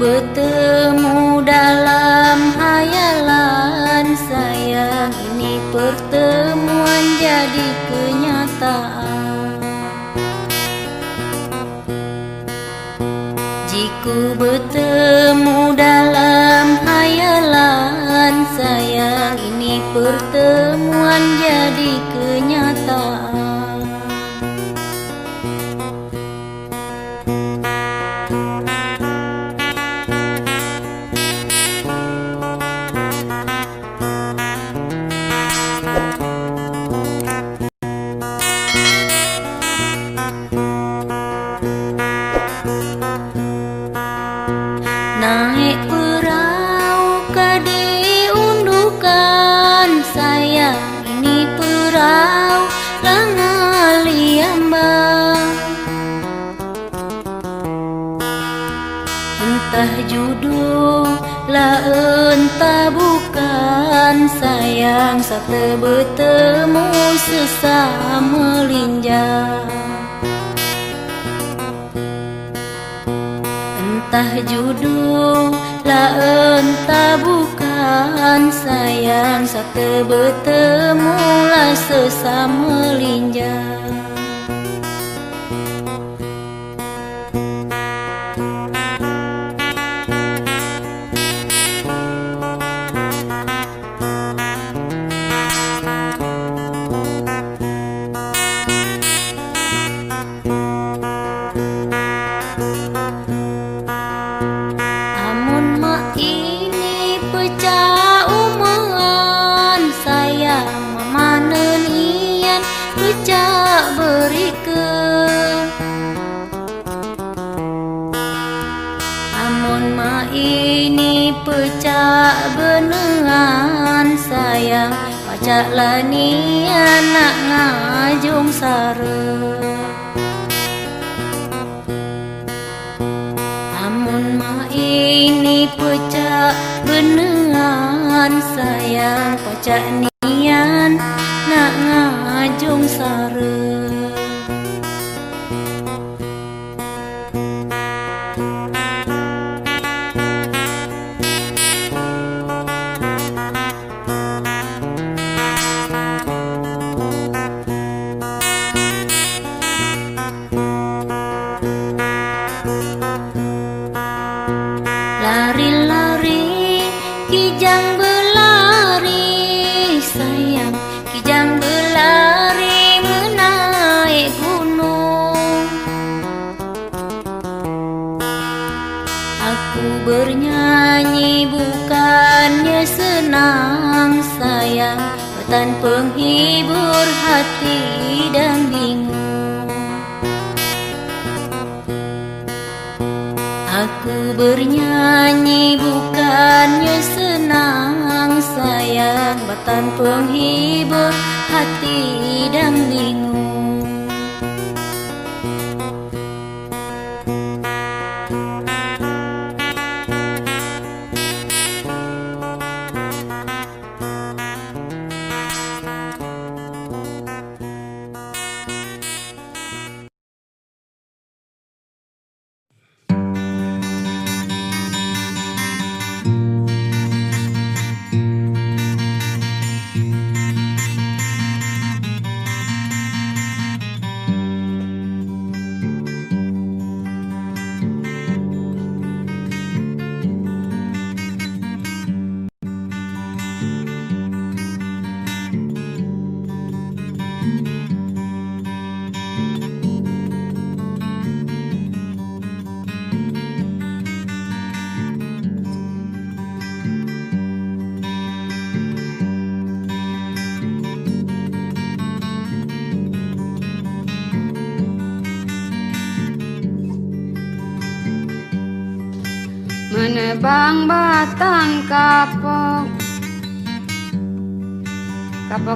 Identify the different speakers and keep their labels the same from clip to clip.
Speaker 1: bertemu dalam hayalan saya ini pertemuan jadi kenyataan. Jika bertemu dalam hayalan saya ini pertemuan jadi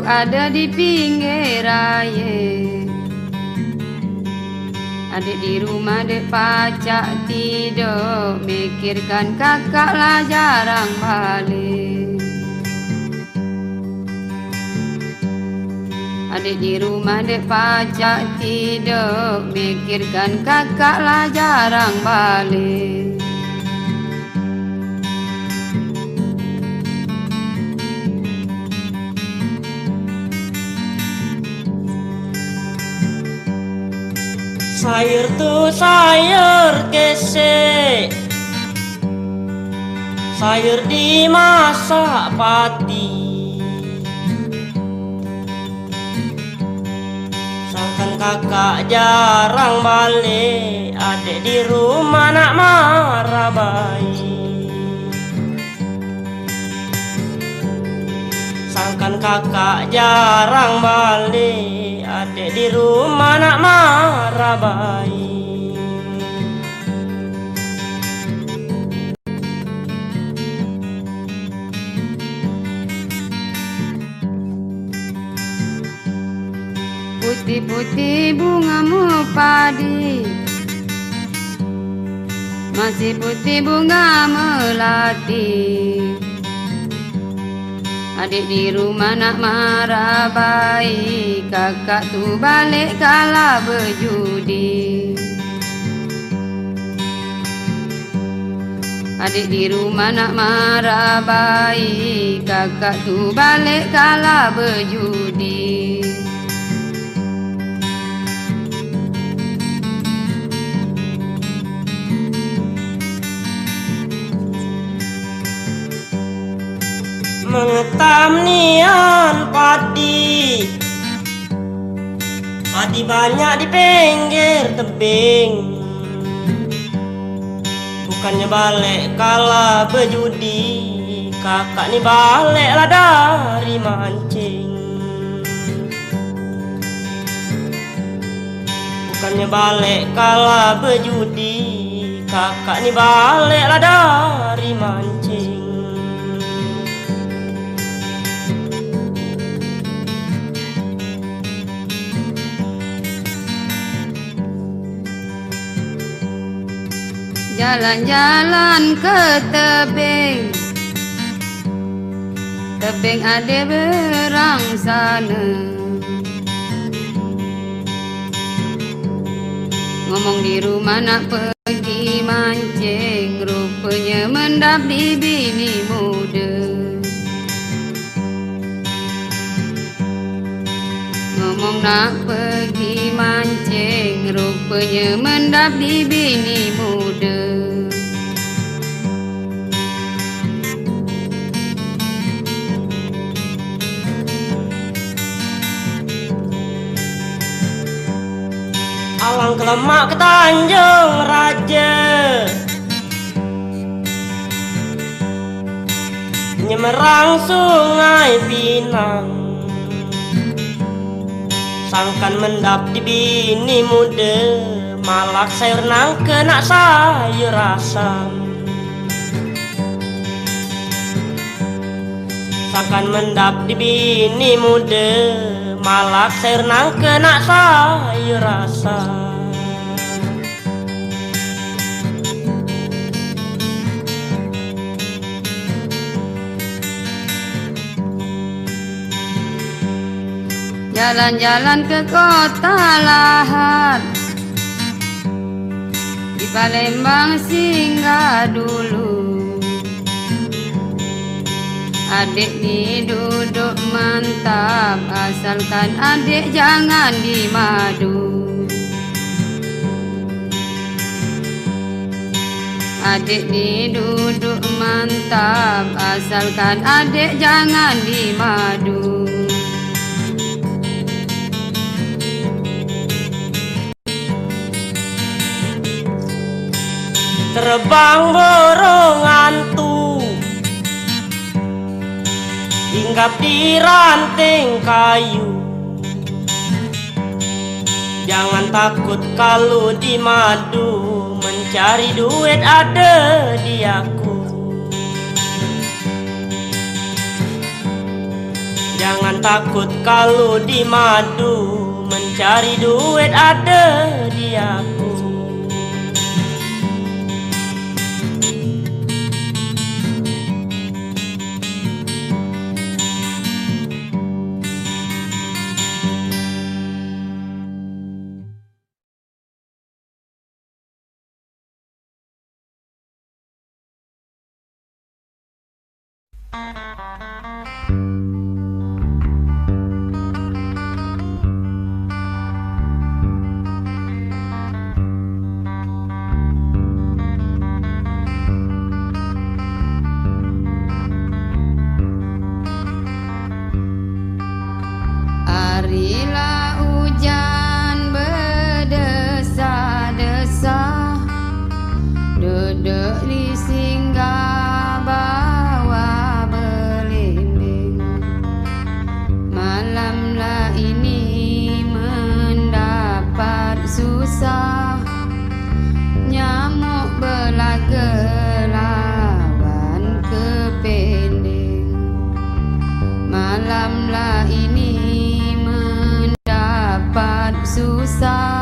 Speaker 2: ada di pinggir raya Adik di rumah dek pacak tidur. Mikirkan kakak lah jarang balik. Adik di rumah dek pacak tidur. Mikirkan kakak lah jarang balik
Speaker 3: Sayur tuh sayur kese Sayur dimasak pati. Sangkan kakak jarang balik. Adik di rumah nak marah baik. Sangkan kakak jarang balik di rumah nak marah baik
Speaker 2: Putih-putih bungamu padi. Masih putih bunga melati Adik di rumah nak marah baik. Kakak tu balik kalah berjudi. Adik di rumah nak marah baik. Kakak tu balik kalah berjudi
Speaker 3: mengetam nian padi. Padi banyak di pinggir tebing. Bukannya balik kalah berjudi Kakak ni baliklah dari mancing. Bukannya balik kalah berjudi Kakak ni baliklah dari mancing
Speaker 2: Jalan-jalan ke tebing? Tebing ada berang sana. Ngomong di rumah nak pergi mancing Rupanya mendap di bini muda nak pergi mancing Rupanya mendap di bini muda.
Speaker 3: Alang kelemak ke Tanjung Raja. Nyemerang sungai Pinang Sangkan mendap di bini muda Malak sayur nangke nak sayur asam. Sangkan mendap di bini muda Malak sayur nangke nak sayur asam
Speaker 2: Jalan-jalan ke kota lahat. Di Palembang singgah dulu. Adik ni duduk mantap Asalkan adik jangan dimadu. Adik ni duduk mantap Asalkan adik jangan dimadu
Speaker 3: Terbang burung hantu Hinggap di ranting kayu. Jangan takut kalau di madu Mencari duit ada di aku. Jangan takut kalau di madu Mencari duit ada di aku side.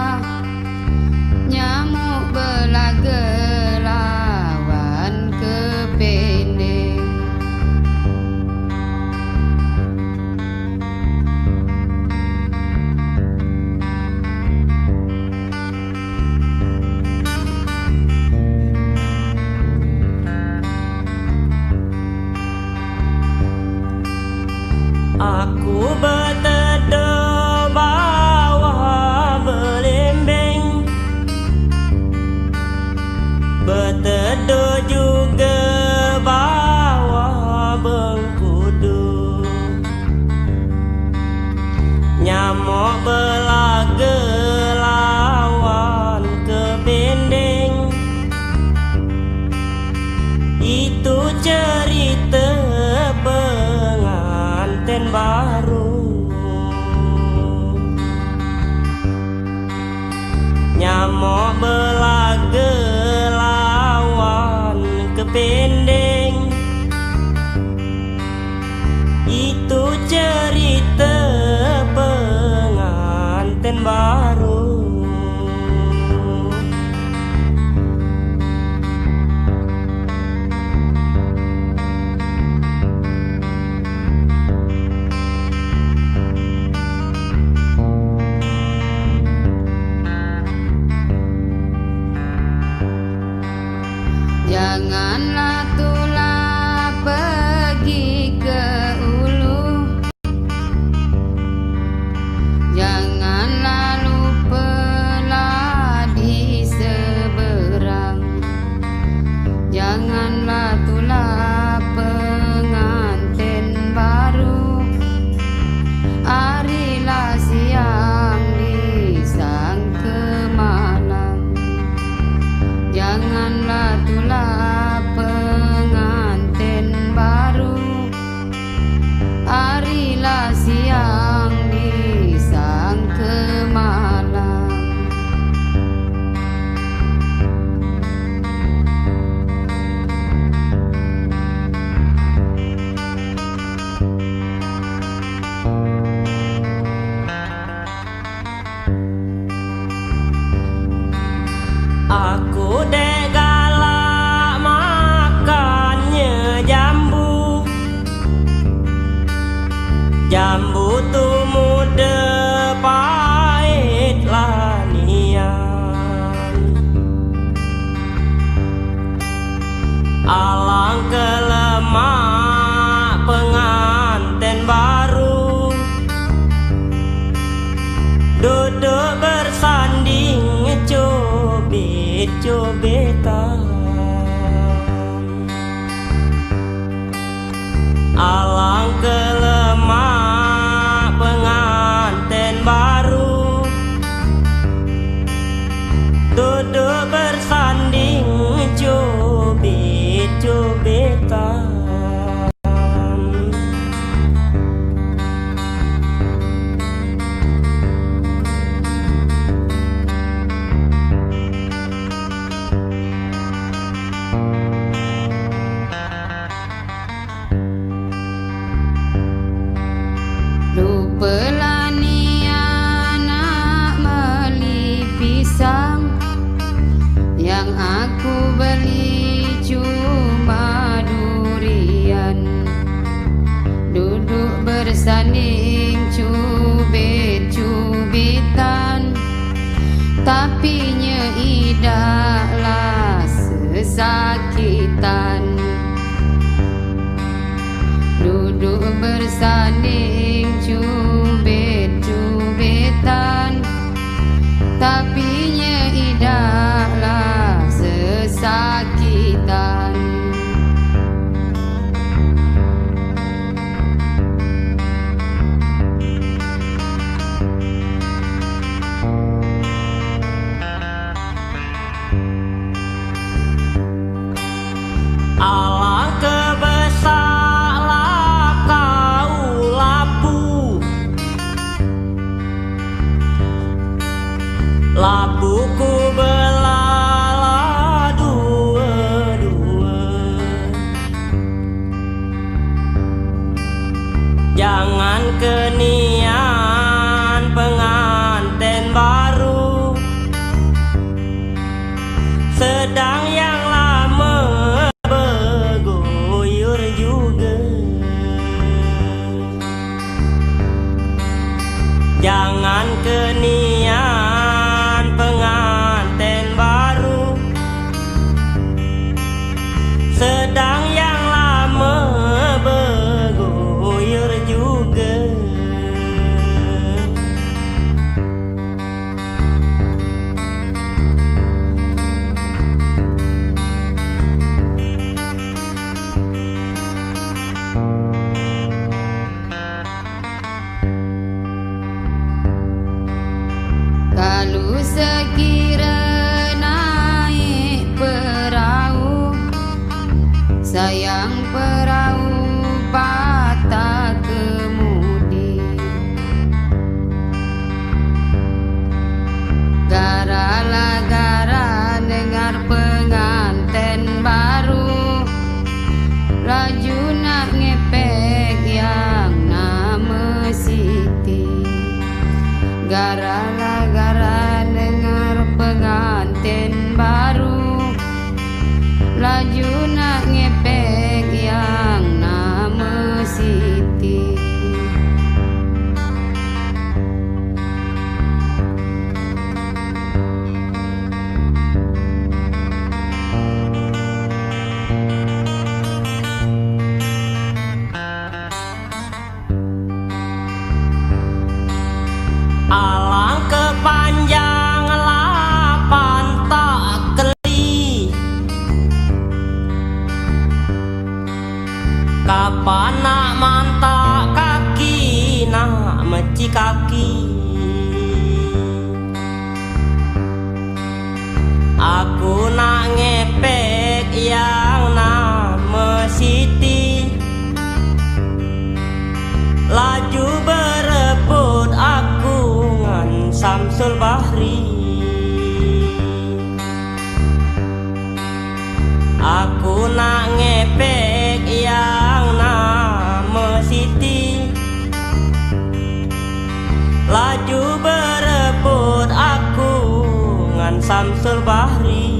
Speaker 3: the need. sul bahri. Aku nak ngepek yang nama Siti. Laju berebut aku ngan samsul bahri.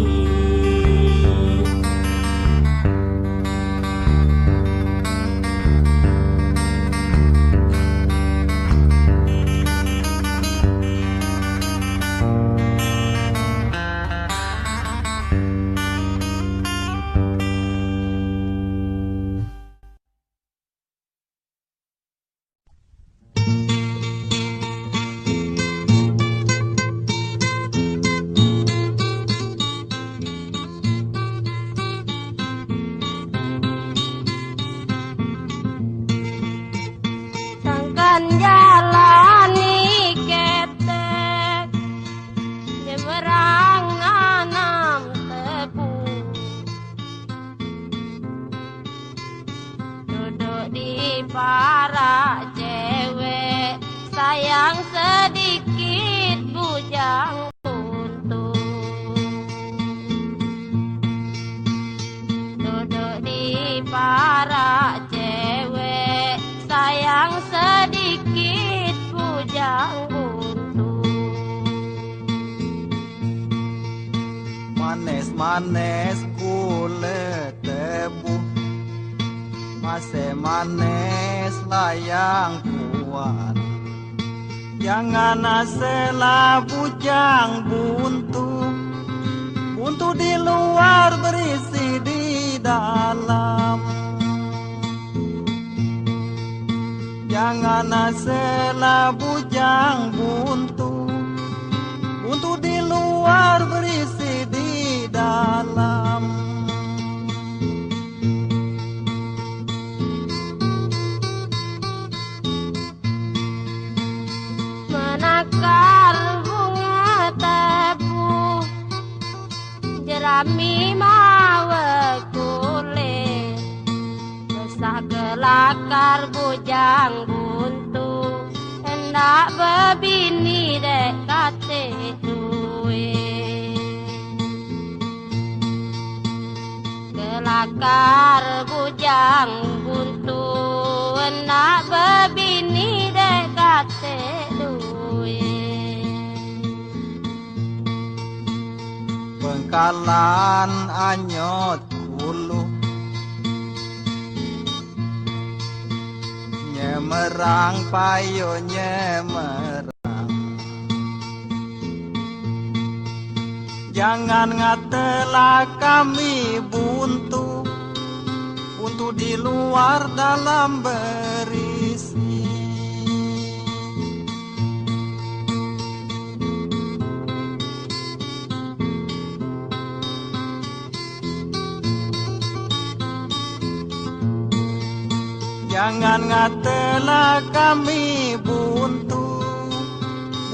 Speaker 4: Jangan ngatela kami buntu.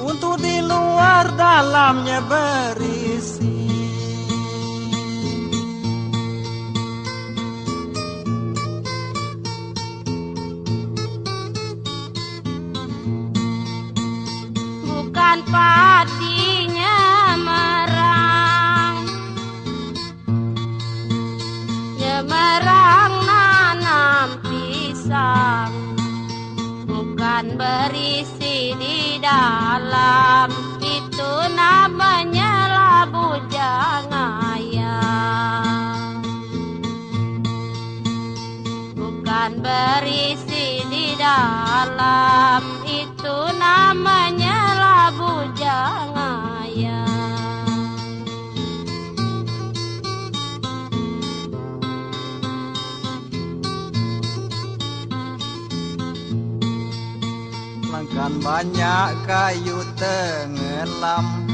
Speaker 4: Buntu di luar dalamnya berisi.
Speaker 5: Bukan patinya berisi di dalam. Itu namanya labu ayam Bukan berisi di dalam
Speaker 4: banyak kayu tenggelam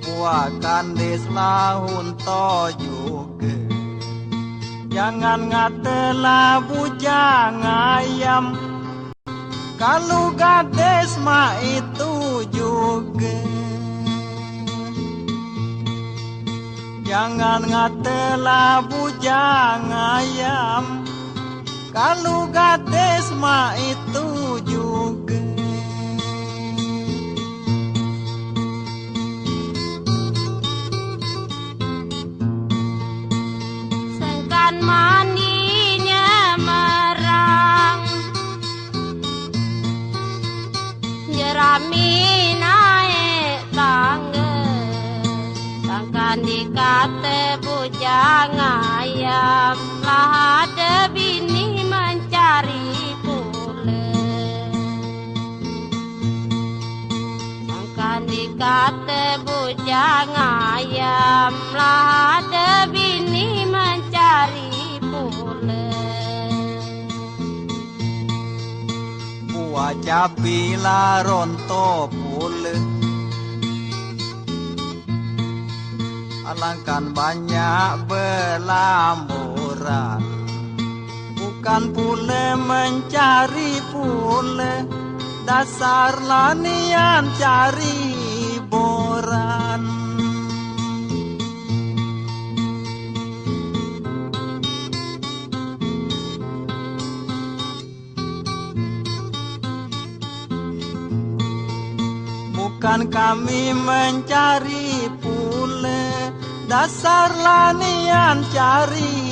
Speaker 4: Buakan dislahun to juga Jangan ngatela bujang ayam. Kalau gades mah itu juga. Jangan ngatela bujang ayam. Kalau gades mah itu juga
Speaker 5: Dikata bujang ayam. Lah ada bini mencari pula Sangkan dikata bujang ayam. Lah bini
Speaker 4: Buat capila ronto pule. Alangkan banyak belamburan Bukan pule mencari pule. Dasar lanian cari Bukan kami mencari pule Dasar lanian cari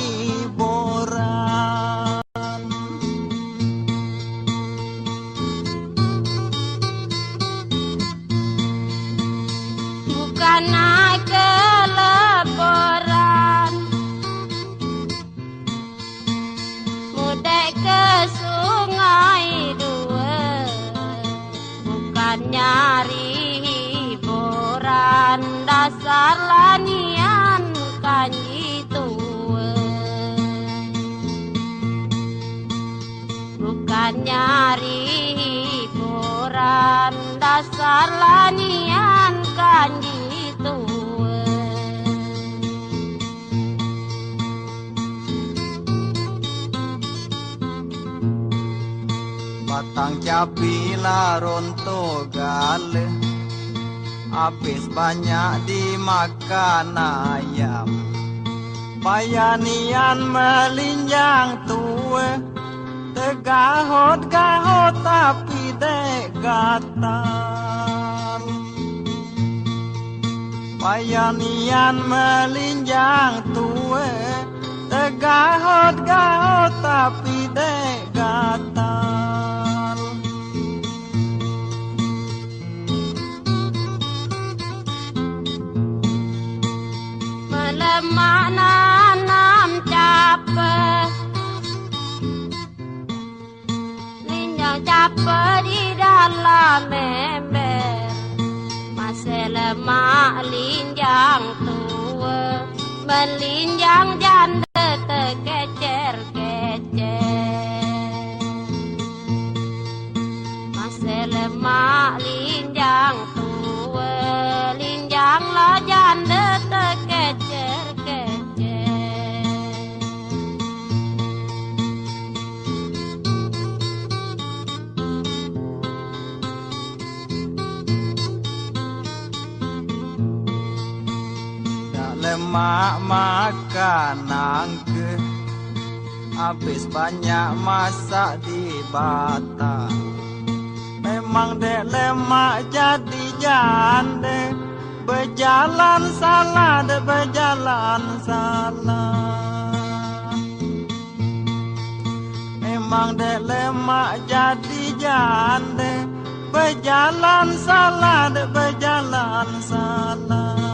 Speaker 4: dimakan ayam Bayanian melinjang tua Tegahot-gahot tapi degatan Bayanian melinjang tua Tegahot-gahot tapi degatan
Speaker 5: Melemak capek Linjang capek di dalam ember Masih lemak linjang tua Melinjang Lemak
Speaker 4: makan nangke Habis banyak masak di bata Memang dek lemak jadi jande. Berjalan salah dek berjalan salah Memang dek lemak jadi jande. Berjalan salah dek berjalan salah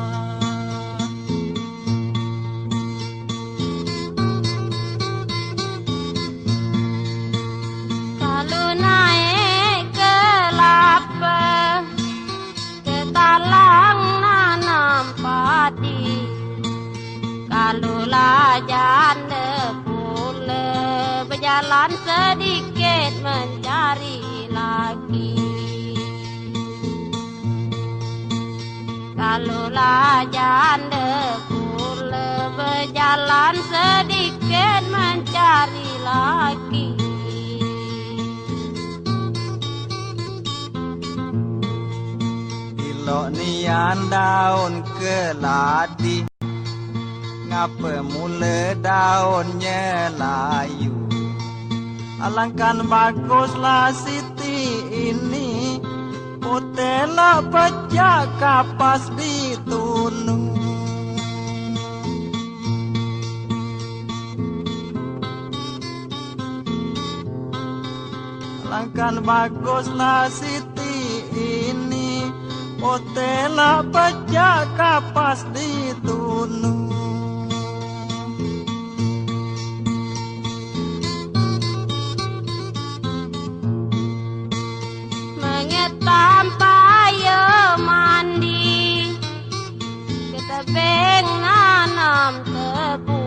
Speaker 5: naik ke lapar. Ke talang nanam padi. Kalau lah janda pula Berjalan sedikit mencari lagi. Kalau lah janda pula Berjalan sedikit mencari lagi
Speaker 4: Ilok nian daun keladi Ngapa mula daunnya layu? Alangkan baguslah Siti ini Putela pecah kapas ditunu. Alangkan baguslah Siti ini Putela pecah kapas ditunu
Speaker 5: mengetam payo mandi ketebeng nanam tebu.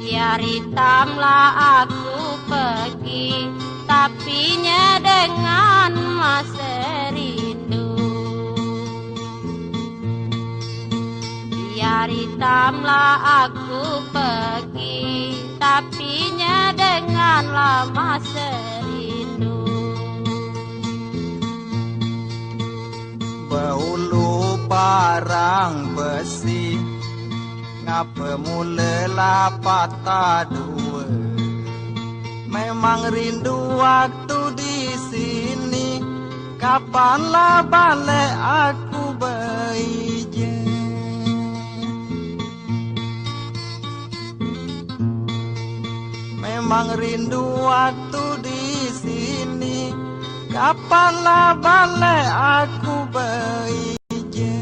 Speaker 5: Biar hitamlah aku pergi tapi dengan masa biar hitamlah aku pergi tapi dengan lama serindu
Speaker 4: Bahulu parang besi Ngapa mula patah dua Memang rindu waktu di sini Kapanlah balik aku beije Memang rindu waktu di sini. Kapanlah balik aku beije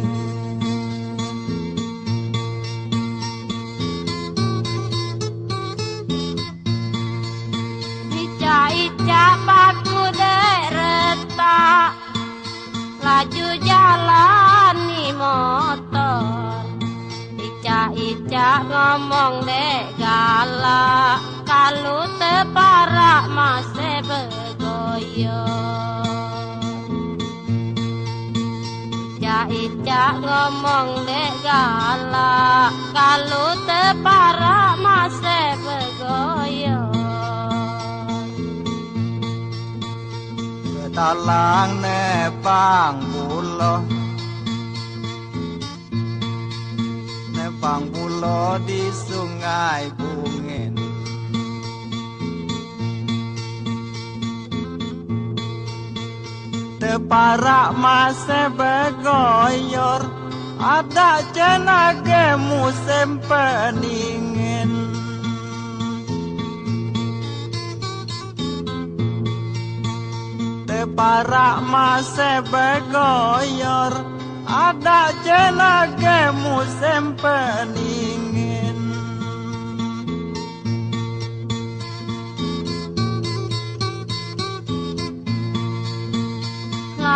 Speaker 5: Ica-ica baku retak Laju jalani motor. Ica-ica ngomong dek galak kalu teparak mase begoyo Cak ngomong dek galak kalu teparak mase begoyo
Speaker 4: Talang nepang bulo. Nepang bulo di sungai bungin. Teparak mase begoyor Ada jenage musim peningin. Teparak mase begoyor Ada jenage musim peningin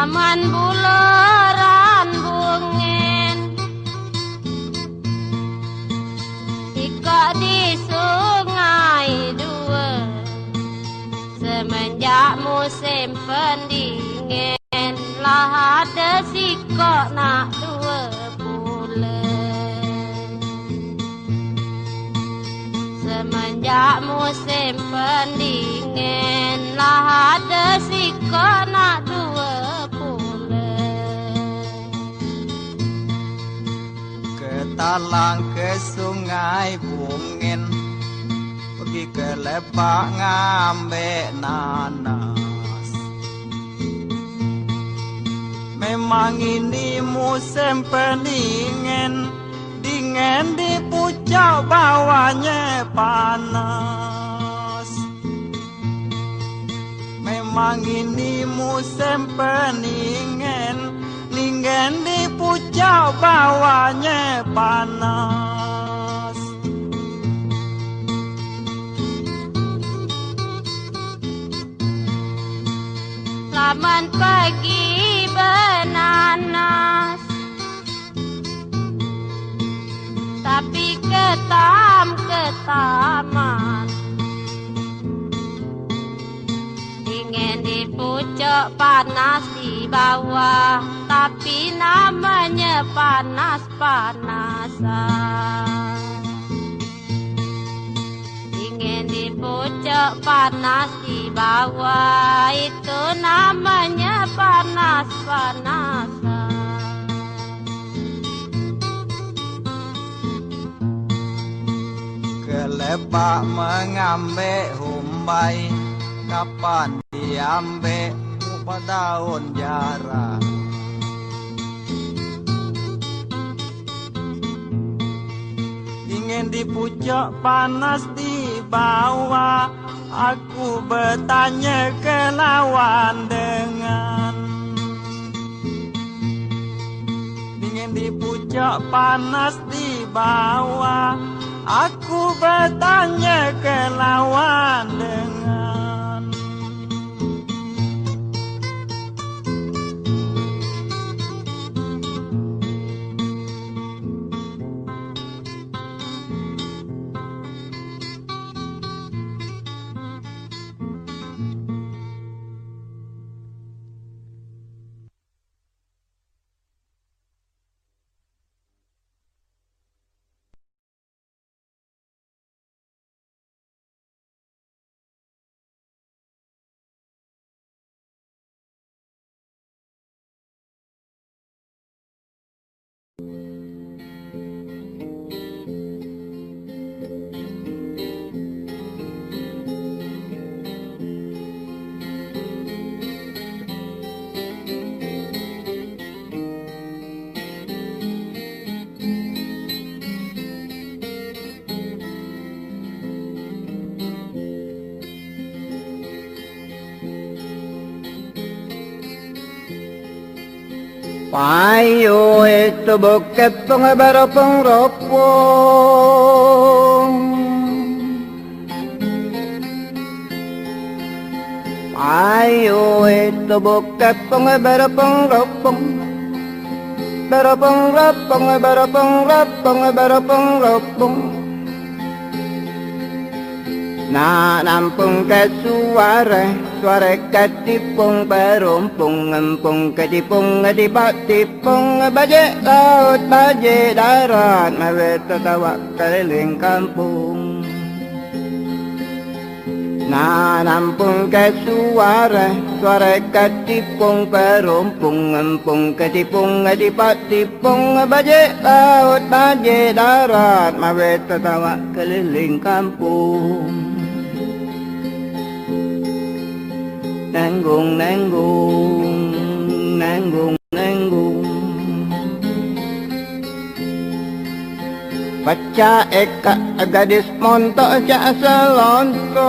Speaker 5: Laman buleran bungin. Ika di sungai dua Semenjak musim pendingin Lah ada sikok nak dua bulan. Semenjak musim pendingin Lah ada sikok nak dua
Speaker 4: talang ke sungai bungin. Pergi ke lepak ngambil nanas. Memang ini musim pendingin Dingin di pucuk bawahnya panas. Memang ini musim peningin Ningen di pucuk bawahnya panas.
Speaker 5: Laman pagi benanas. Tapi ketam ketaman. Ingin di panas di bawah Tapi namanya panas-panasan. Ingin di pucuk panas di bawah Itu namanya panas-panasan.
Speaker 4: Ke lepak mengambil humbai Kapan diambil Rupa daun jarang di pucuk panas di bawah. Aku bertanya ke lawan dengan. Ingin di pucuk panas di bawah. Aku bertanya ke lawan dengan
Speaker 6: yo eto bokke pong baro pong ropo ayo eto bokke pong baro pong ropo baro pong ropo baro pong ropo baro pong ropo na nampung kesuare berumpung Empung ketipung ketibak tipung Bajik laut, bajik darat Mawet tertawa keliling kampung. Nampung ke suara Suara ketipung perumpung Empung ketipung Ketipat tipung Bajik laut Bajik darat Mawe tertawa keliling kampung Nanggung, nanggung, nanggung, nanggung. Baca eka gadis montok cak selontok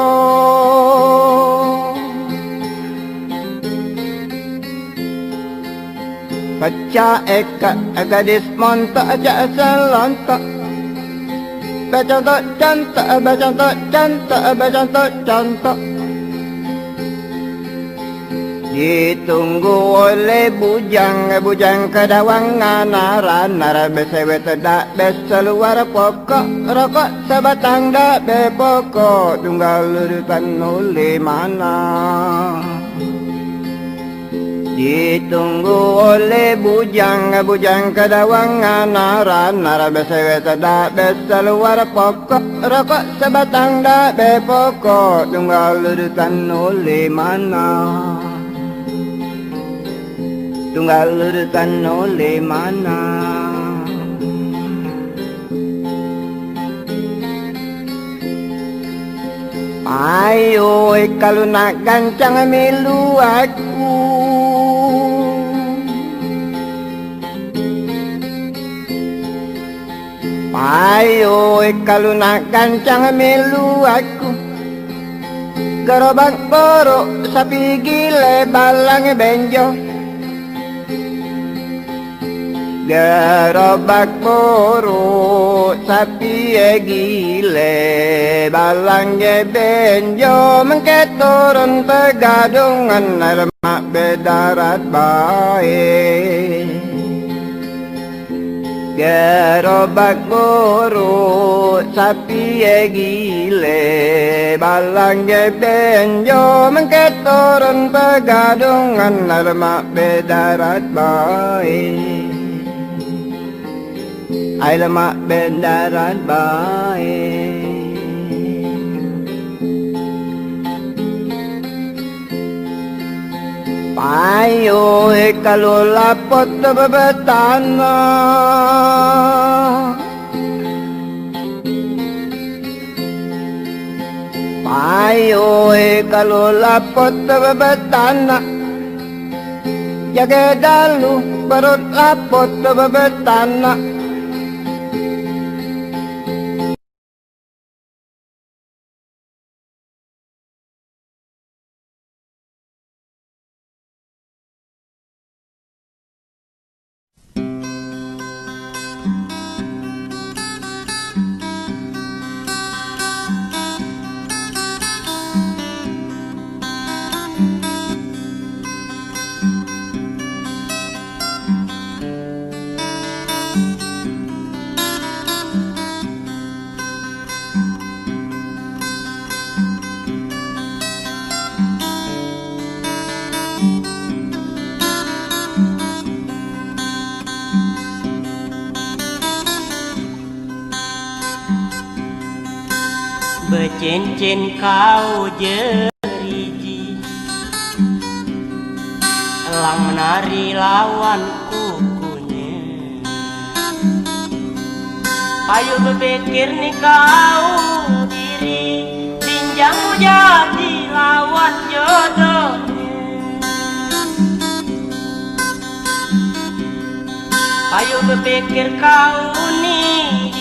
Speaker 6: Baca eka gadis montok cak selontok Becontok cantok, becontok cantok, becontok cantok Ditunggu oleh bujang Bujang kedawangan Nara nara besewe tidak Besa luar pokok Rokok sebatang dak be pokok Tunggal urutan oleh mana? Ditunggu oleh bujang Bujang kedawangan Nara nara besewe tidak Besa luar pokok Rokok sebatang dak be pokok Tunggal urutan oleh mana tunggal urutan oleh mana? Ayo kalau nak gancang milu aku. Ayo kalau nak gancang milu aku. Gerobak borok sapi gile balang benjo gerobak moro sapie gile. Balangge ben jo mengketoron pegadungan nermak bedarat bae gerobak moro sapie gile. Balangge ben jo mengketoron pegadungan nermak bedarat bae Ailama bendaran baik Payo ekalola potta babatana Payo ekalola potta babatana Yage dalu barot lapot babatana
Speaker 3: Bercincin kau jeriji. Elang menari lawan kukunya. Ayo berpikir nih kau diri. Pinjammu jadi lawan jodohnya. Ayo berpikir kau nih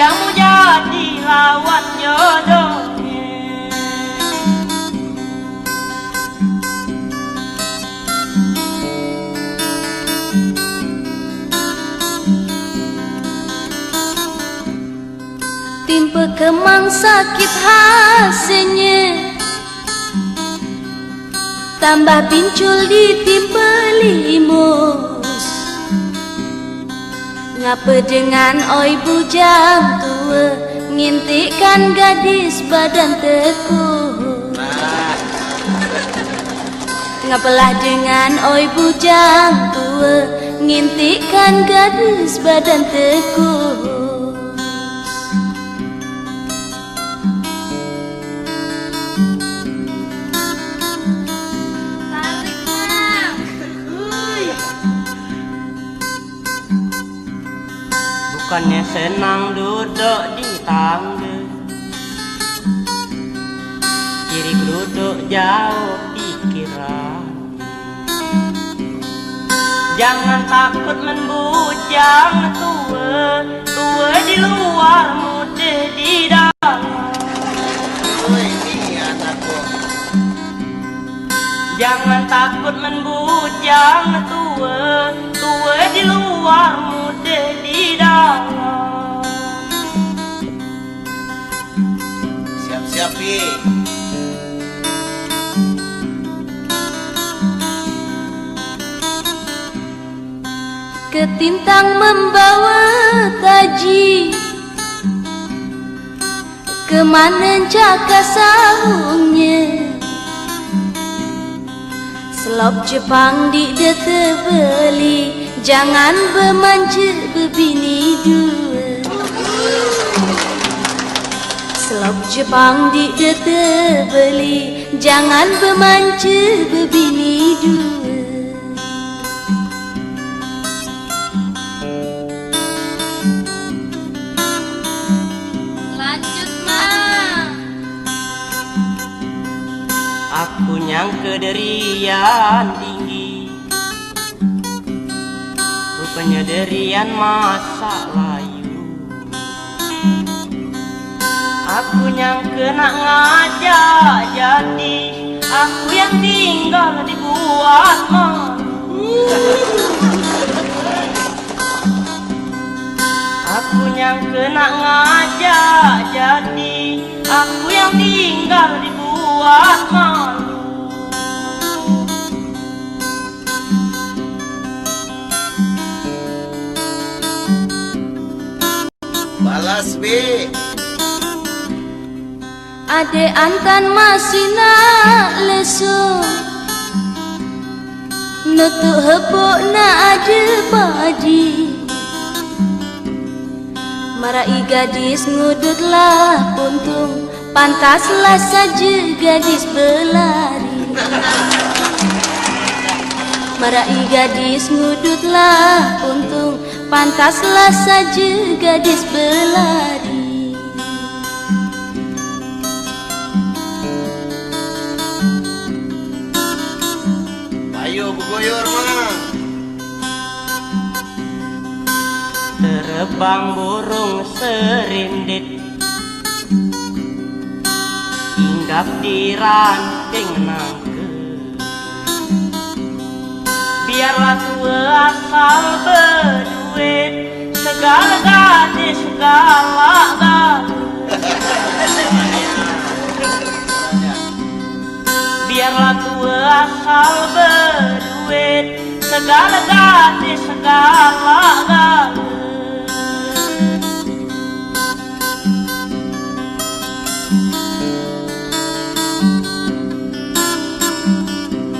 Speaker 3: Pinjammu jadi lawan jodohnya
Speaker 1: Timpa kemang sakit hasilnya. Tambah pincul di timpa limus Ngapa dengan oi bujang tua? Ngintikan gadis badan teguh. Ngapalah dengan oi bujang tua? Ngintikan gadis badan teguh
Speaker 3: Bukannya senang duduk di tangga. Ciri duduk jauh pikiran. Jangan takut membujang tua Tua di luar muda di dalam. Jangan takut membujang tua Tua di luar muda di dalam
Speaker 7: Siap-siap, Pi.
Speaker 1: Ketintang membawa taji Ke mana jaka sahungnya Selop Jepang di dete beli Jangan bermanja berbini dua. Selop Jepang di dete beli. Jangan bermanja berbini dua. Lanjut
Speaker 3: Aku yang kederian tinggi Rupanya derian masa layu. Aku yang kena ngajak jadi Aku yang tinggal dibuat malu. Aku yang kena ngajak jadi Aku yang tinggal dibuat malu
Speaker 7: Balas, Pi.
Speaker 1: Ade antan masih nak lesu. Nutuk hepuk nak ada padi Marai gadis ngudutlah puntung. Pantaslah saja gadis berlari. Marai gadis ngudutlah puntung Pantaslah saja gadis berlari.
Speaker 7: Ayo, Buguyur, mah.
Speaker 3: Terbang burung serindit. Hinggap di ranting nangke. Biarlah tua asal berduit Segala gadis segala galuh Biarlah tua asal berduit. Segala gadis segala galuh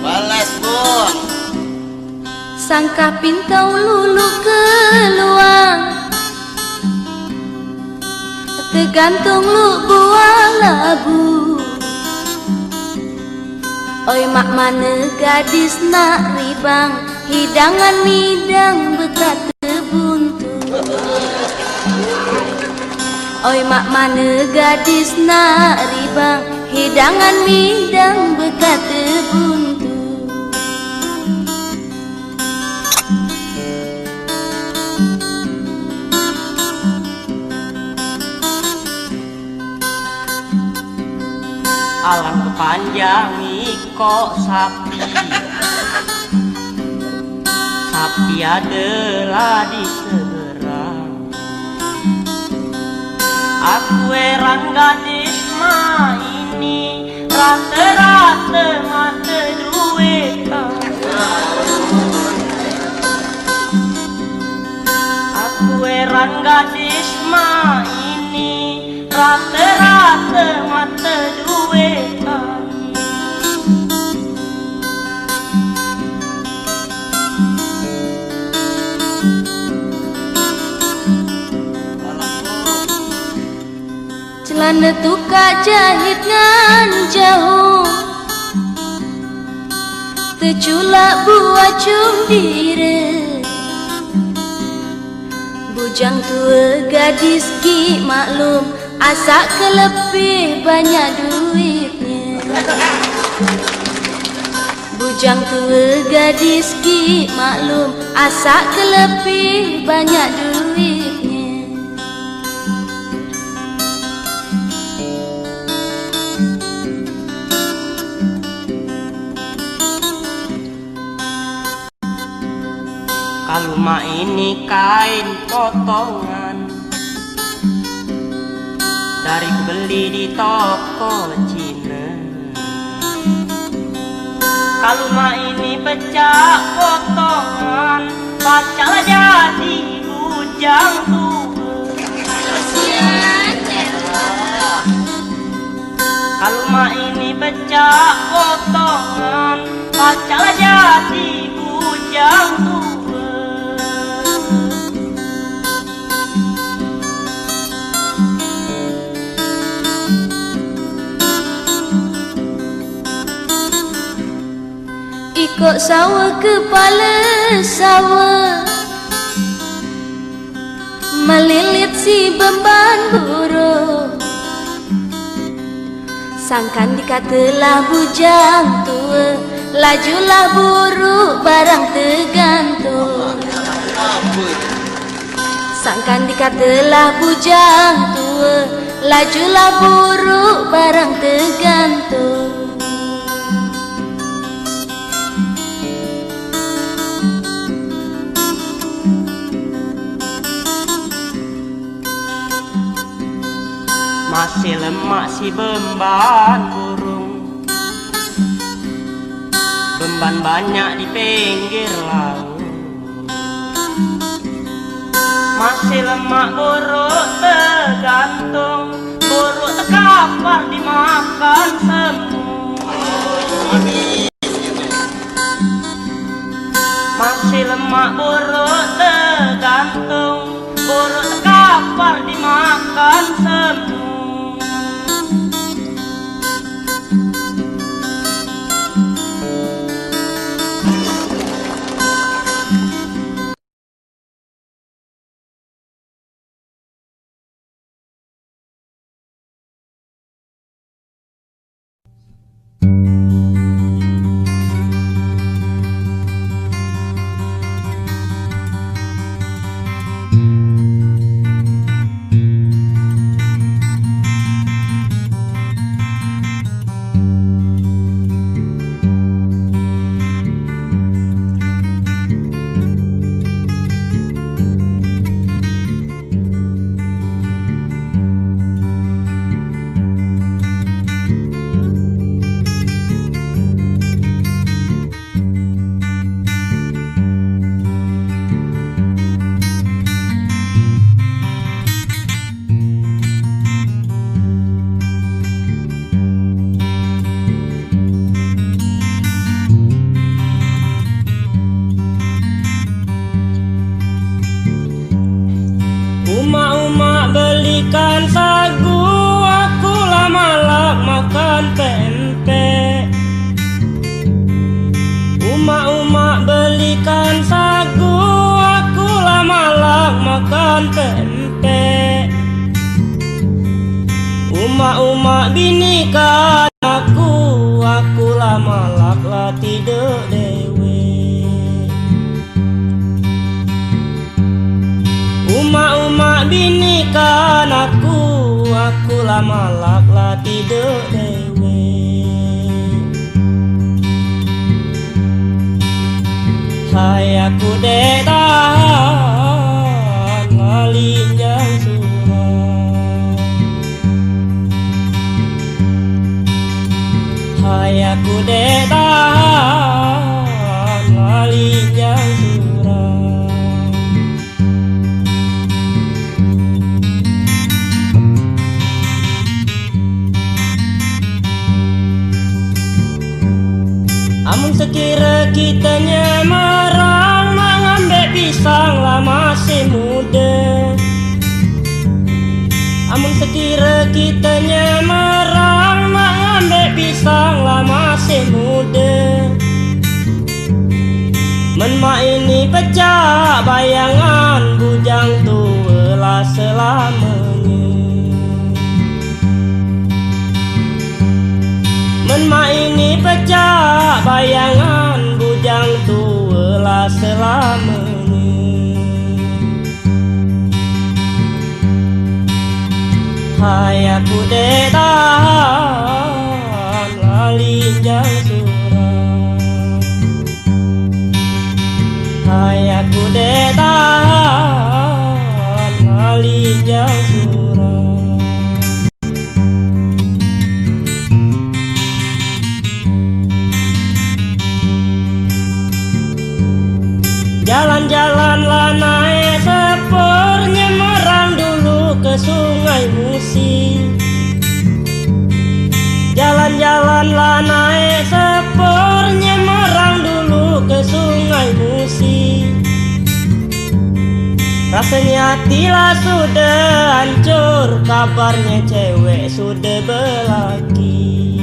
Speaker 7: Balas, Bun.
Speaker 1: Sangka pintau lulu keluang. Tergantung lu buah labu Oi mak mana gadis nak ribang? Hidangan midang berkata buntu Oi mak mana gadis nak ribang? Hidangan midang berkata buntu
Speaker 3: Alam kepanjang iko sapi. Sapi adalah di seberang. Aku heran gadis ma ini Rata-rata mata duit Aku heran gadis ma ini
Speaker 1: Celana tukar jahit ngan jauh. Terculak buah cum diri Bujang tua gadis ki maklum Asak kelebih banyak duitnya. Bujang tua gadis ki maklum Asak kelebih banyak duitnya.
Speaker 3: Kaluma ini kain potongan Dari beli di toko Cina. Kaluma ini pecah potongan Pacalah jadi bujang tua. Kaluma ini pecah potongan Pacalah jadi bujang tua
Speaker 1: Ikut sawah kepala sawah Melilit si beban buruk. Sangkan dikatalah bujang tua. Lajulah buruk barang tergantung. Sangkan dikatalah bujang tua. Lajulah buruk barang tergantung
Speaker 3: Masih lemak si beban burung. Beban banyak di pinggir laut. Masih lemak buruk tergantung. Buruk terkapar dimakan semua. Masih lemak buruk tergantung. Buruk terkapar dimakan semua binikan aku Aku lama-lama tidur dewe. Uma-uma binikan aku Aku lama lakla tidur dewe. Hai aku dek Jang surau Jalan-jalan naik sepur Nyemerang dulu ke sungai Musi Jalan-jalan lah naik sepur Nyemerang dulu ke sungai Musi. Rasanya hati lah sudah hancur Kabarnya cewek sudah berlaki.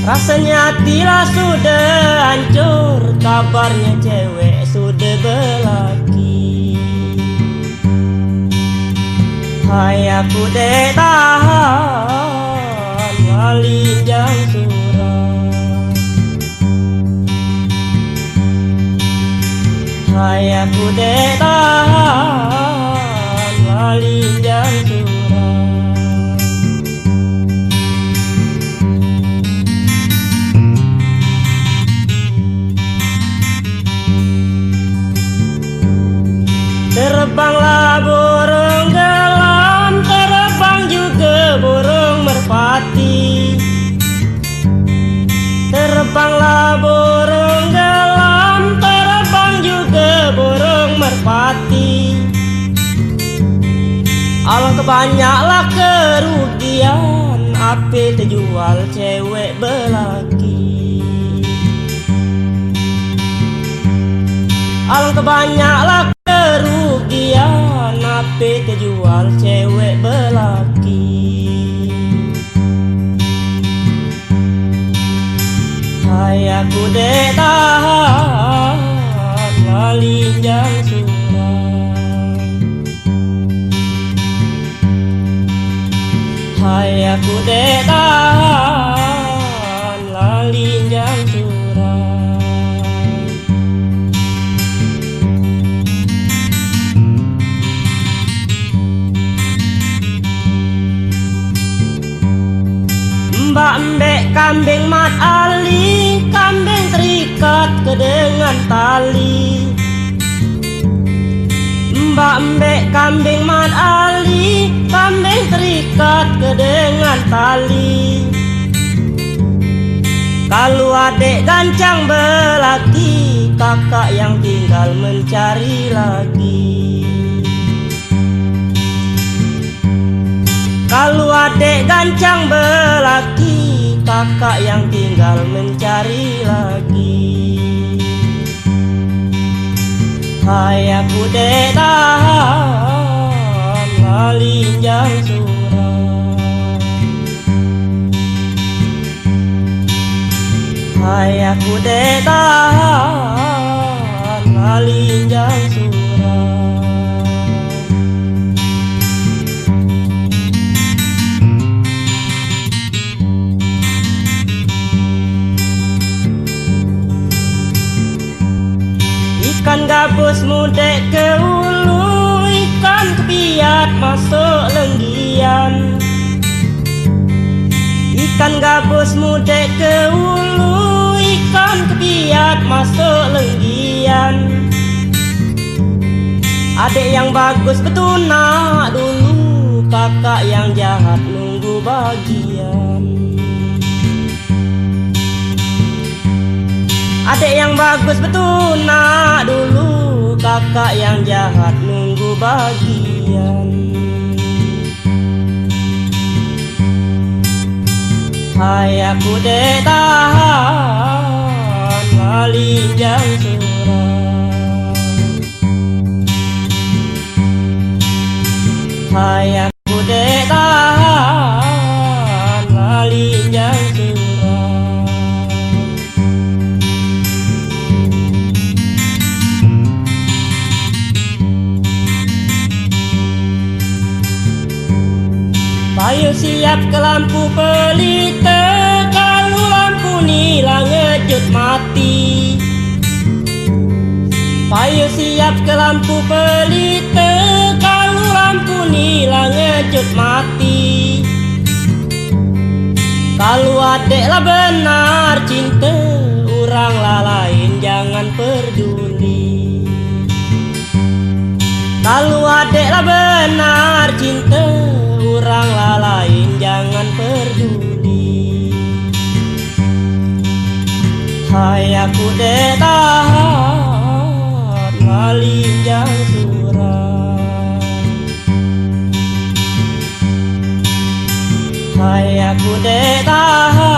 Speaker 3: Rasanya hati lah sudah hancur Kabarnya cewek sudah berlaki Hai aku dek tahan Malinjang surau Hai aku dek tahan Malinjang surau Terbanglah burung Terbanglah burung gelam Terbang juga burung merpati. Allah kebanyaklah kerugian Api terjual cewek belaki. Alangkah banyaklah kerugian Api terjual cewek belaki aku dek tahan Malinjang surau Hai aku dek tahan Malinjang surau Mbak mbek kambing mat ali Kambing terikat ke dengan tali. Mbak mbek kambing mat ali Kambing terikat ke dengan tali. Kalau adek gancang belaki Kakak yang tinggal mencari lagi. Kalau adek gancang belaki Kakak yang tinggal mencari lagi. Hai aku dek tahan Malinjang surau Hai Ikan gabus mudek ke hulu Ikan kepiat masuk lenggian. Ikan gabus mudek ke hulu Ikan kepiat masuk lenggian. Adik yang bagus betunak dulu Kakak yang jahat nunggu bagian Adik yang bagus betunak dulu Kakak yang jahat nunggu bagian. Hai aku dek tahan Malinjang surau Hai aku ke lampu pelita Kalau lampu nila ngejut mati. Payu siap ke lampu pelita Kalau lampu nila ngejut mati. Kalau adeklah benar cinta Orang lain jangan peduli. Kalau adeklah benar cinta Orang lain jangan peduli. Hai aku dek tahan Malinjang surah Hai aku dek tahan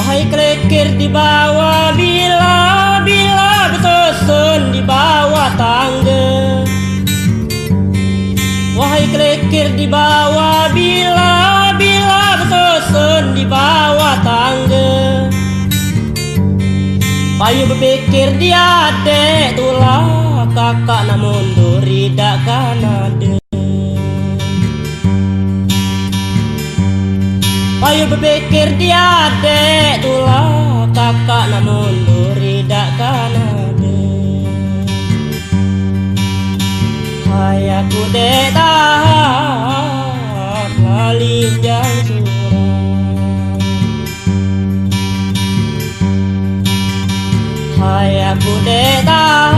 Speaker 3: Wahai kelekir di bawah bila bila bersusun di bawah tangga. Wahai kelekir di bawah bila bila bersusun di bawah tangga. Payu berpikir dia adek tulah kakak nak mundur tidak kan ada berpikir dia adek tulah kakak nak mundur tidak kan ada Hai aku dek tahan malinjang surah Hai aku dek tahan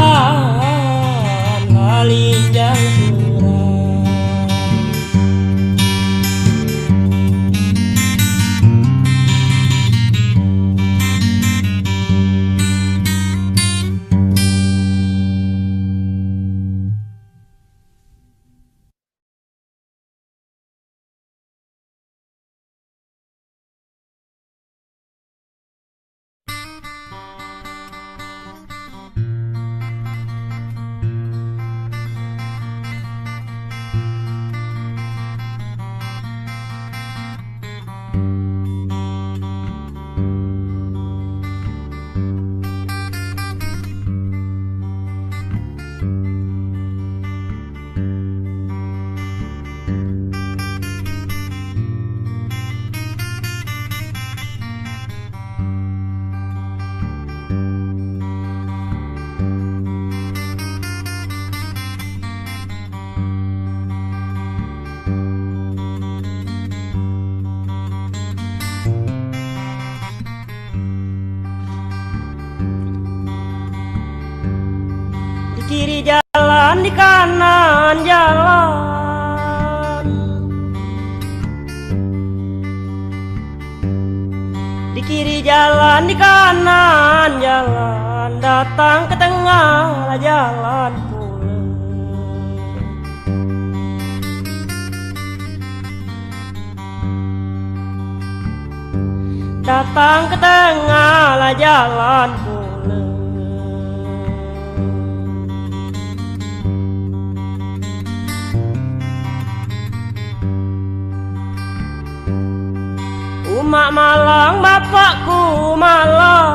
Speaker 3: Umak malang, bapakku malang.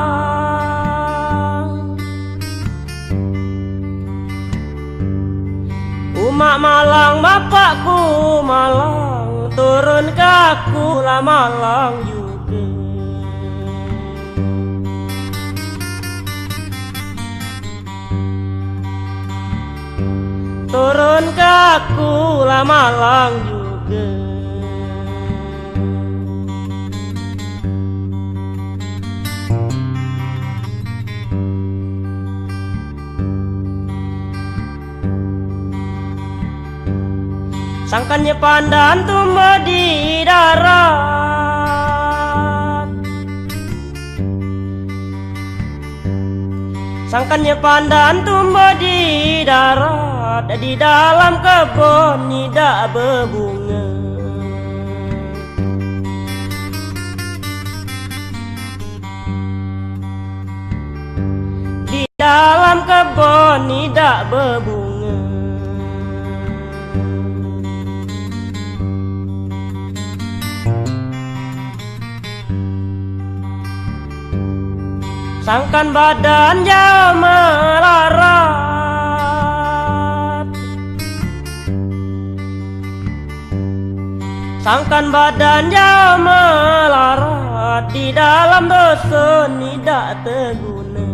Speaker 3: Umak malang, bapakku malang. Turun ke aku lah malang juga. Turun ke aku lah malang juga Sangkannya pandan tumbuh di darat. Sangkannya pandan tumbuh di darat Di dalam kebun tidak berbunga. Di dalam kebun tidak berbunga Sangkan badan melarat. Sangkan badan melarat Di dalam dosa tidak teguna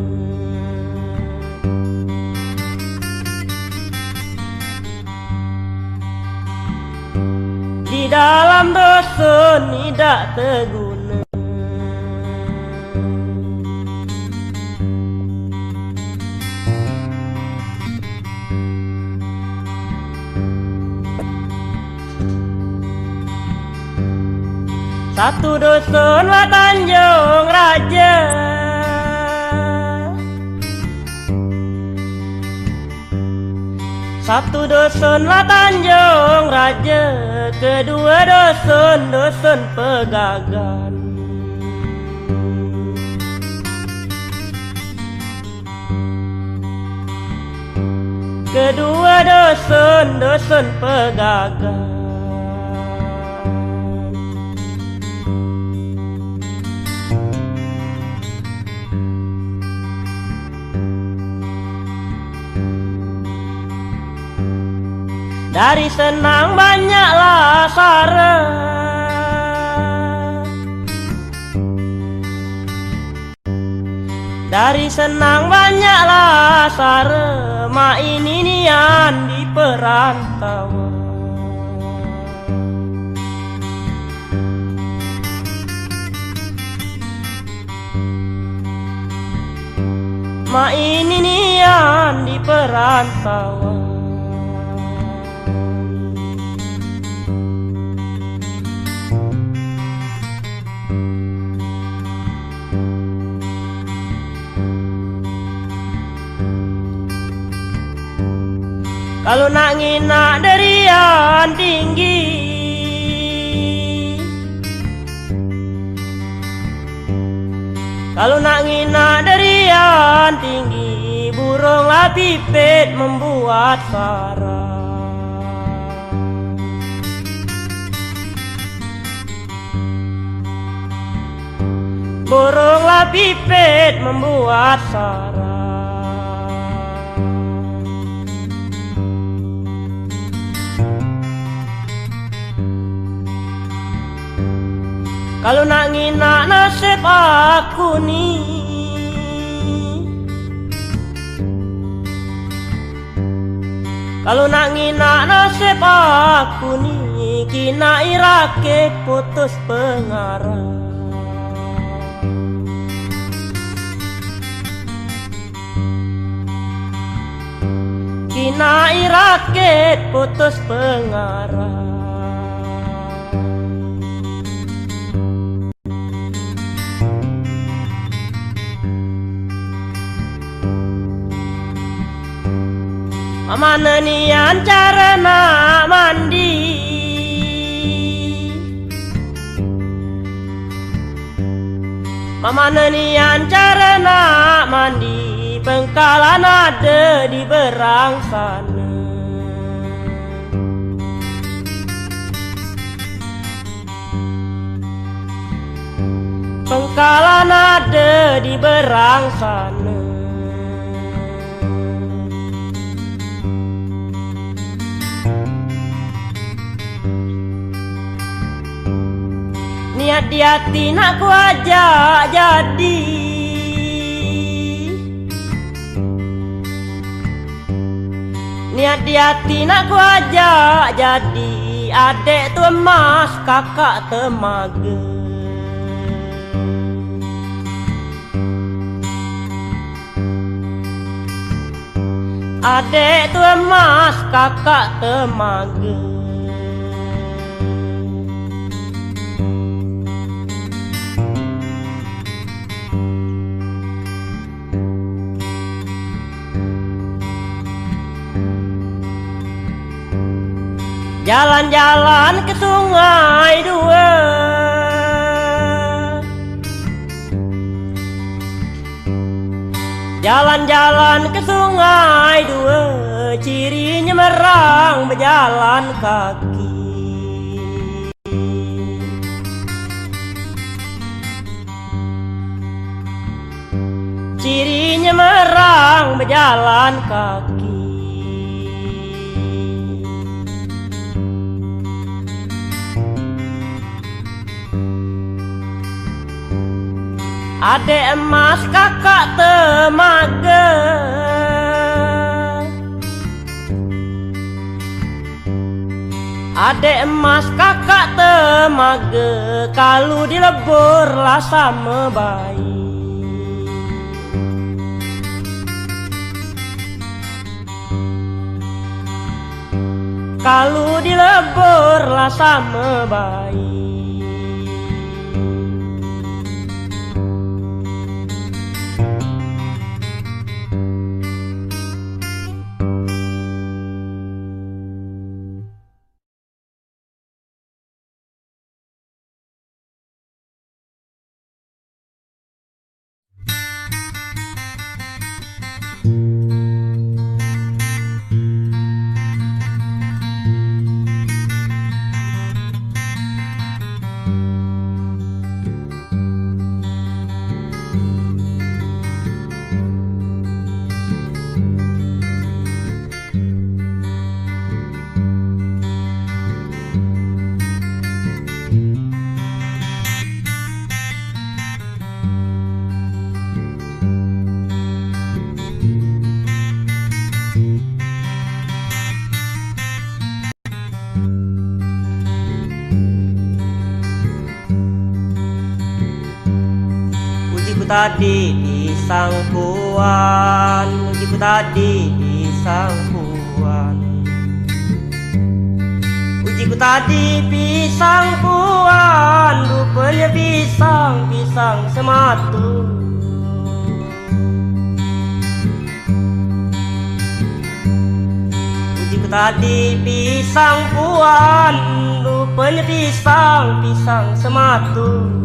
Speaker 3: Di dalam dosa tidak teguna Satu dusun wa Tanjung Raja. Satu dusun wa Tanjung Raja Kedua dusun dusun pegagan. Kedua dusun dusun pegagan Dari senang banyaklah sara. Dari senang banyaklah sara Ma ini nian di perantauan. Ma ini nian di perantauan Kalau nak nginak derian tinggi. Kalau nak nginak derian tinggi Burung lapipit membuat sarang Burung lapipit membuat sarang Kalau nak nginak nasib aku nih Kalau nak nginak nasib aku nih Kina irake putus pengarah Kina irake putus pengarah Mana nian cara nak mandi. Mama nian cara nak mandi Pengkalan ada di berang sana. Pengkalan ada di berang sana Niat di hati nak ku ajak jadi. Niat di hati nak ku ajak jadi. Adek tu emas kakak temaga Adek tu emas kakak temaga Jalan-jalan ke sungai dua. Jalan-jalan ke sungai dua. Cirinya merang berjalan kaki. Terang berjalan kaki Adek emas kakak temaga. Adek emas kakak temaga Kalau dilebur lah sama bayi. Kalau dilebur lah sama bayi Ujiku tadi di sangkuan Ujiku tadi di sangkuan Ujiku tadi pisang puan Rupanya pisang, pisang sematu. Ujiku tadi pisang puan Rupanya pisang, pisang sematu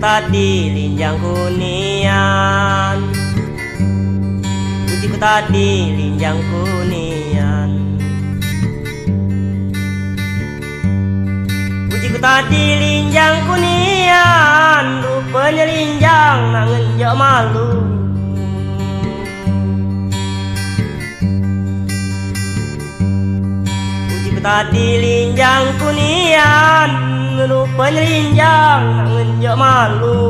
Speaker 3: tadi linjang kunian. Ujiku tadi linjang kunian. Ujiku tadi linjang kunian. Rupanya linjang nangen jauh malu. Tadi linjang kunian Rupanya linjang nangen jauh malu.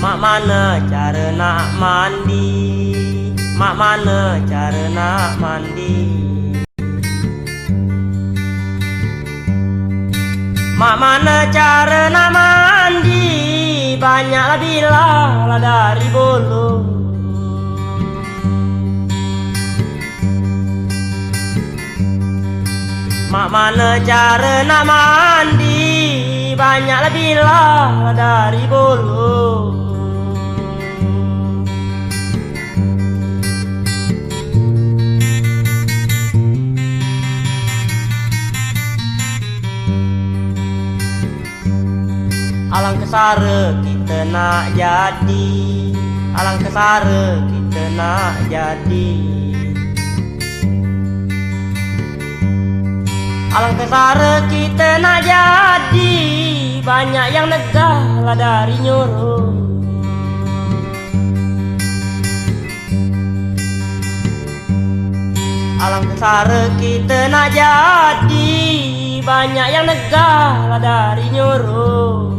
Speaker 3: Mak mana cara nak mandi? Mak mana cara nak mandi Mak mana cara nak mandi? Banyaklah bilah lah dari bulu. Mak mana cara nak mandi? Banyaklah bilah lah dari bulu Alang kesara kita nak jadi. Alang kesara kita nak jadi. Alang kesara kita nak jadi. Banyak yang negah lah dari nyuruh. Alang kesara kita nak jadi. Banyak yang negah lah dari nyuruh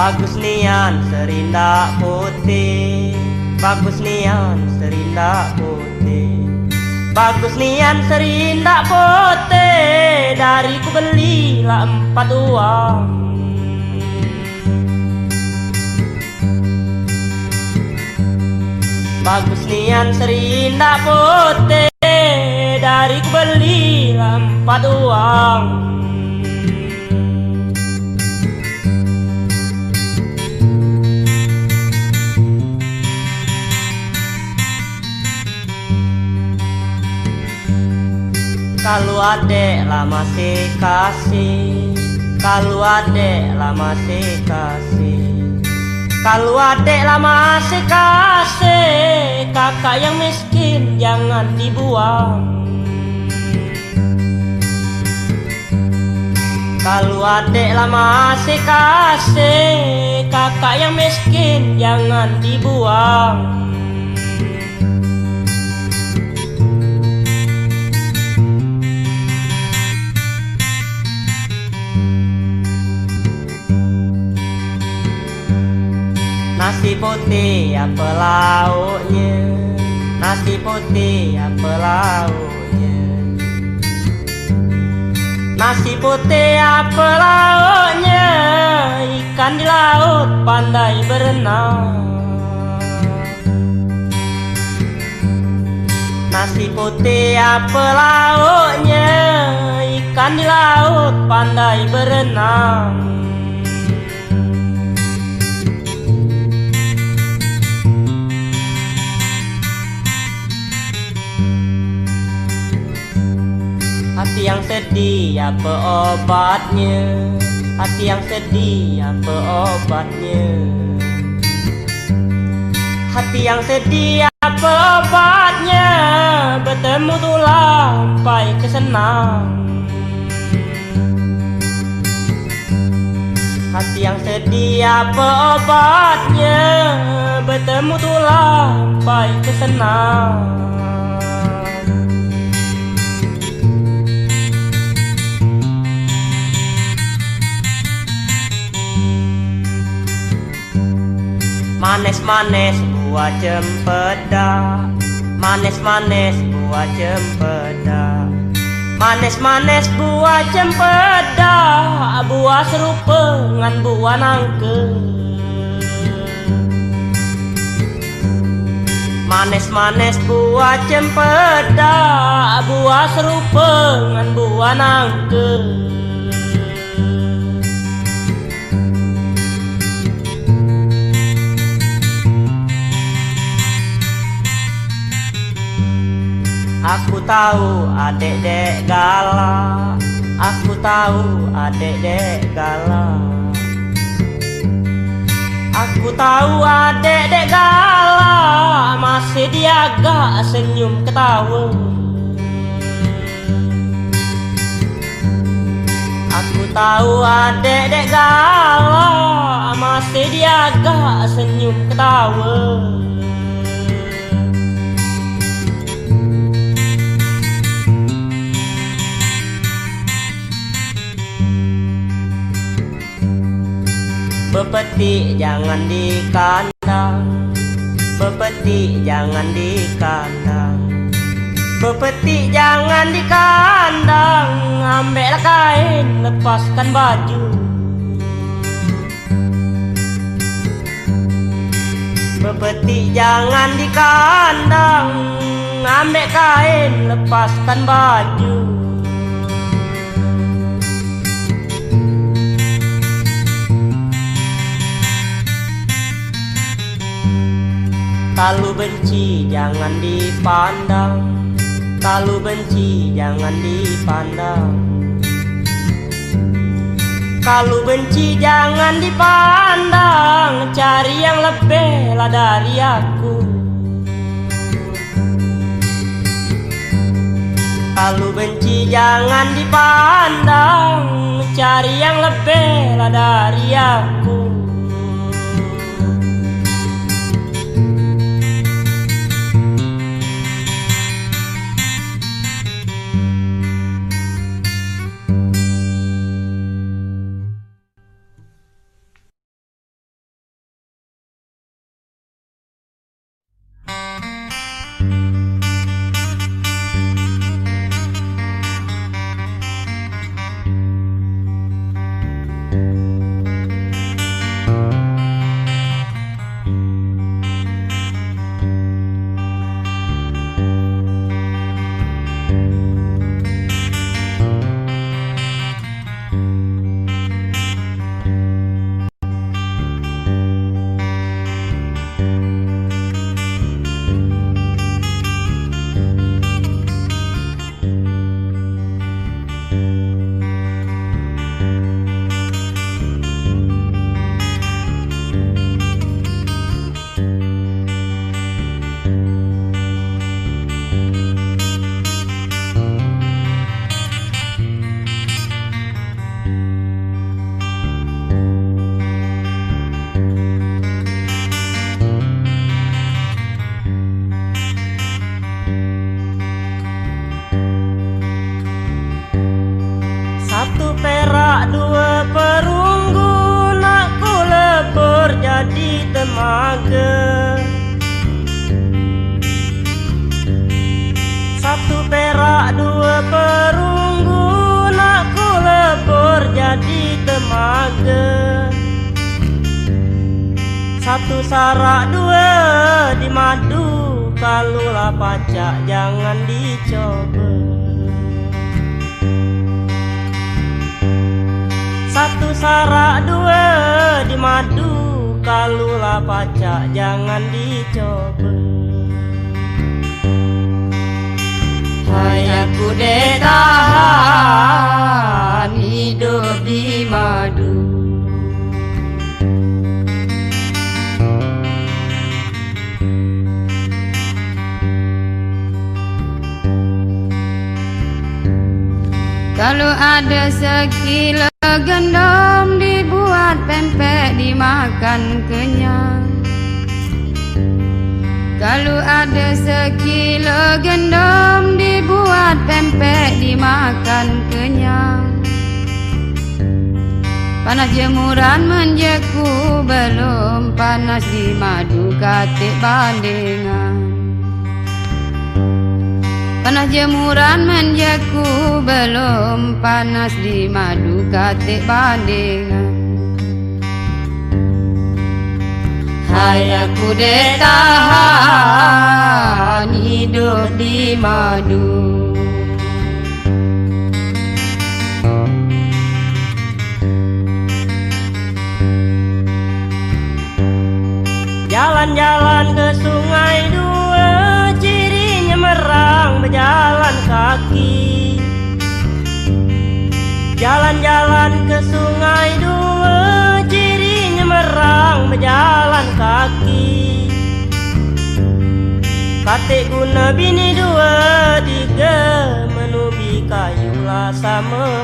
Speaker 3: Bagus nian serindak putih. Bagus nian serindak putih. Bagus nian serindak putih. Dari ku belilah empat uang. Bagus nian serindak putih. Cari ku beli empat uang Kalau adek lah masih kasih. Kalau adek lah masih kasih. Kalau adek lah masih kasih Kakak yang miskin jangan dibuang. Kalau adek lah masih kasih Kakak yang miskin jangan dibuang putih apa lauknya? Nasi putih apa lauknya? Nasi putih apa lauknya? Ikan di laut pandai berenang. Nasi putih apa lauknya? Ikan di laut pandai berenang Hati yang sedih apa obatnya? Hati yang sedih apa obatnya? Hati yang sedih apa obatnya? Bertemu tuh lampai kesenang Hati yang sedih apa obatnya? Bertemu tuh lampai kesenang Manis-manis buah cempeda Manis-manis buah cempeda Manis-manis buah cempeda Buah serupa dengan buah nangke Manis-manis buah cempeda Buah serupa dengan buah nangke Aku tahu adek dek galak. Aku tahu adek dek galak. Aku tahu adek dek galak. Masih diagak senyum ketawa. Aku tahu adek dek galak. Masih diagak senyum ketawa Bepetik jangan di kandang Bepetik jangan di kandang Bepetik jangan di kandang Ambillah kain lepaskan baju. Bepetik jangan di kandang Ambil kain lepaskan baju Kalau benci jangan dipandang. Kalau benci jangan dipandang. Kalau benci jangan dipandang. Cari yang lebih lah dari aku. Kalau benci jangan dipandang. Cari yang lebih lah dari aku Pacak jangan dicoba. Satu sarak dua di madu. Kalulah pacak jangan dicoba.
Speaker 2: Hai aku dek tahan hidup di madu Kalau ada sekilo gendam dibuat pempek dimakan kenyang. Kalau ada sekilo gendam dibuat pempek dimakan kenyang. Panas jemuran menjeku belum panas di madu katik bandingan Panas jemuran menjeku belum panas di madu katik bandingan. Hai aku dek tahan hidup di madu.
Speaker 3: Jalan-jalan ke sungai berjalan kaki. Jalan-jalan ke sungai dua Cirinya merang berjalan kaki. Katik guna bini dua tiga Menubi kayu lah sama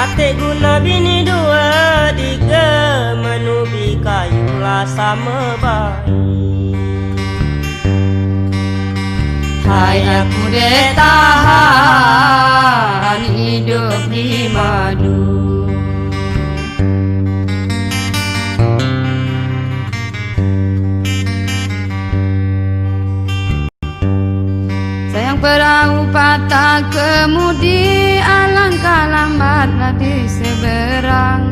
Speaker 3: Katik guna bini dua tiga. Menubi kayu sama baik
Speaker 2: Hai aku dek tahan hidup di madu perahu patah kemudi Alangkah lambatlah di seberang.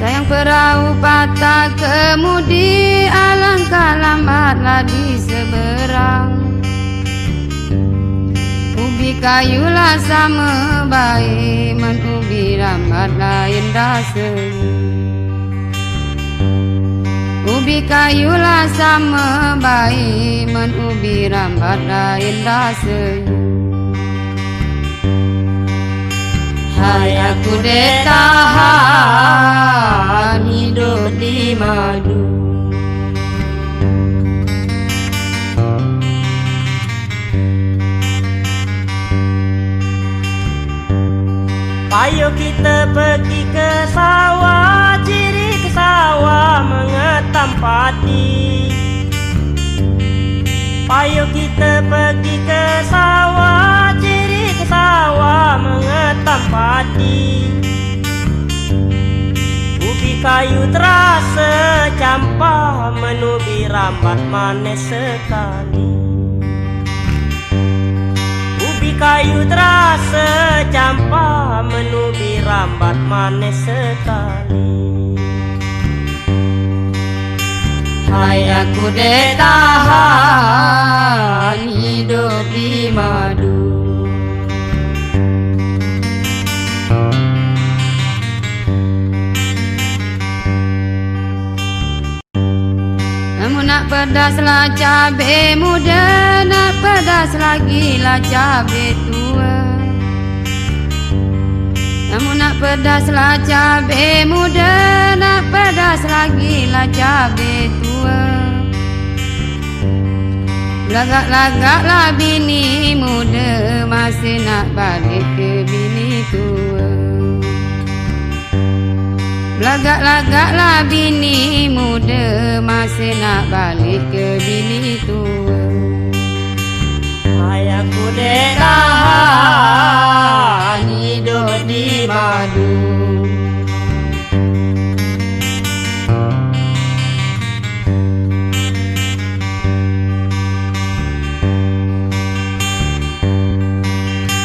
Speaker 2: Sayang perahu patah kemudi Alangkah lambatlah di seberang. Ubi kayu lah sama baik Men ubi lambat lain rasanya Ubi kayu lah sama baik Men ubi rambat lain rasanya Hai aku dek tahan hidup di madu.
Speaker 3: Payo kita pergi ke sawah Sawah mengetam padi Payo kita pergi ke sawah Ciri ke sawah mengetam padi Ubi kayu terasa campah Menubi rambat manis sekali. Ubi kayu terasa campah Menubi rambat manis sekali
Speaker 2: Hai aku dek tahan hidup di madu. Namun nak pedas lah cabai muda Nak pedas lagi lah cabai tua Namun nak pedas lah cabai muda Nak pedas lagi lah cabai tua. Lagak-lagaklah bini muda Masih nak balik ke bini tua. Lagak-lagaklah bini muda Masih nak balik ke bini tua
Speaker 3: Tahan hidup di madu.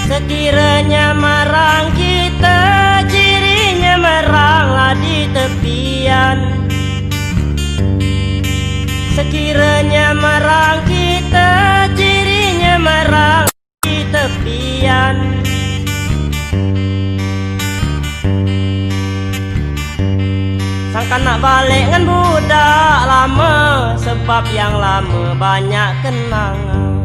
Speaker 3: Sekiranya marang kita Cirinya meranglah di tepian. Sekiranya marang kita Merang di tepian. Sangka nak balik dengan budak lama Sebab yang lama banyak kenangan.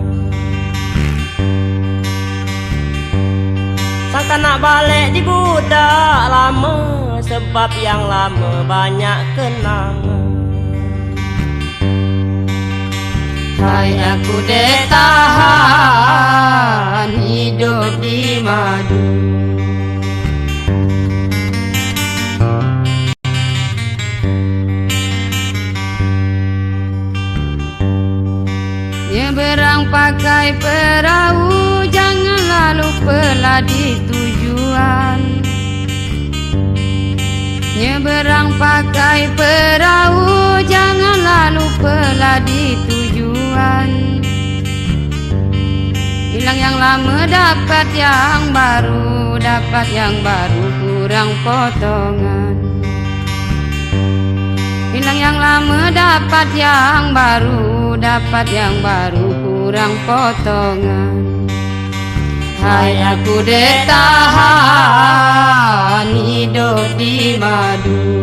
Speaker 3: Sangka nak balik di budak lama Sebab yang lama banyak kenangan
Speaker 2: Hai aku dek tahan hidup di madu. Nyeberang pakai perahu Jangan lalu pelah di tujuan Nyeberang pakai perahu Jangan lalu pelah di tujuan. Hilang yang lama dapat yang baru Dapat yang baru kurang potongan. Hilang yang lama dapat yang baru Dapat yang baru kurang potongan Hai aku dek tahan hidup di madu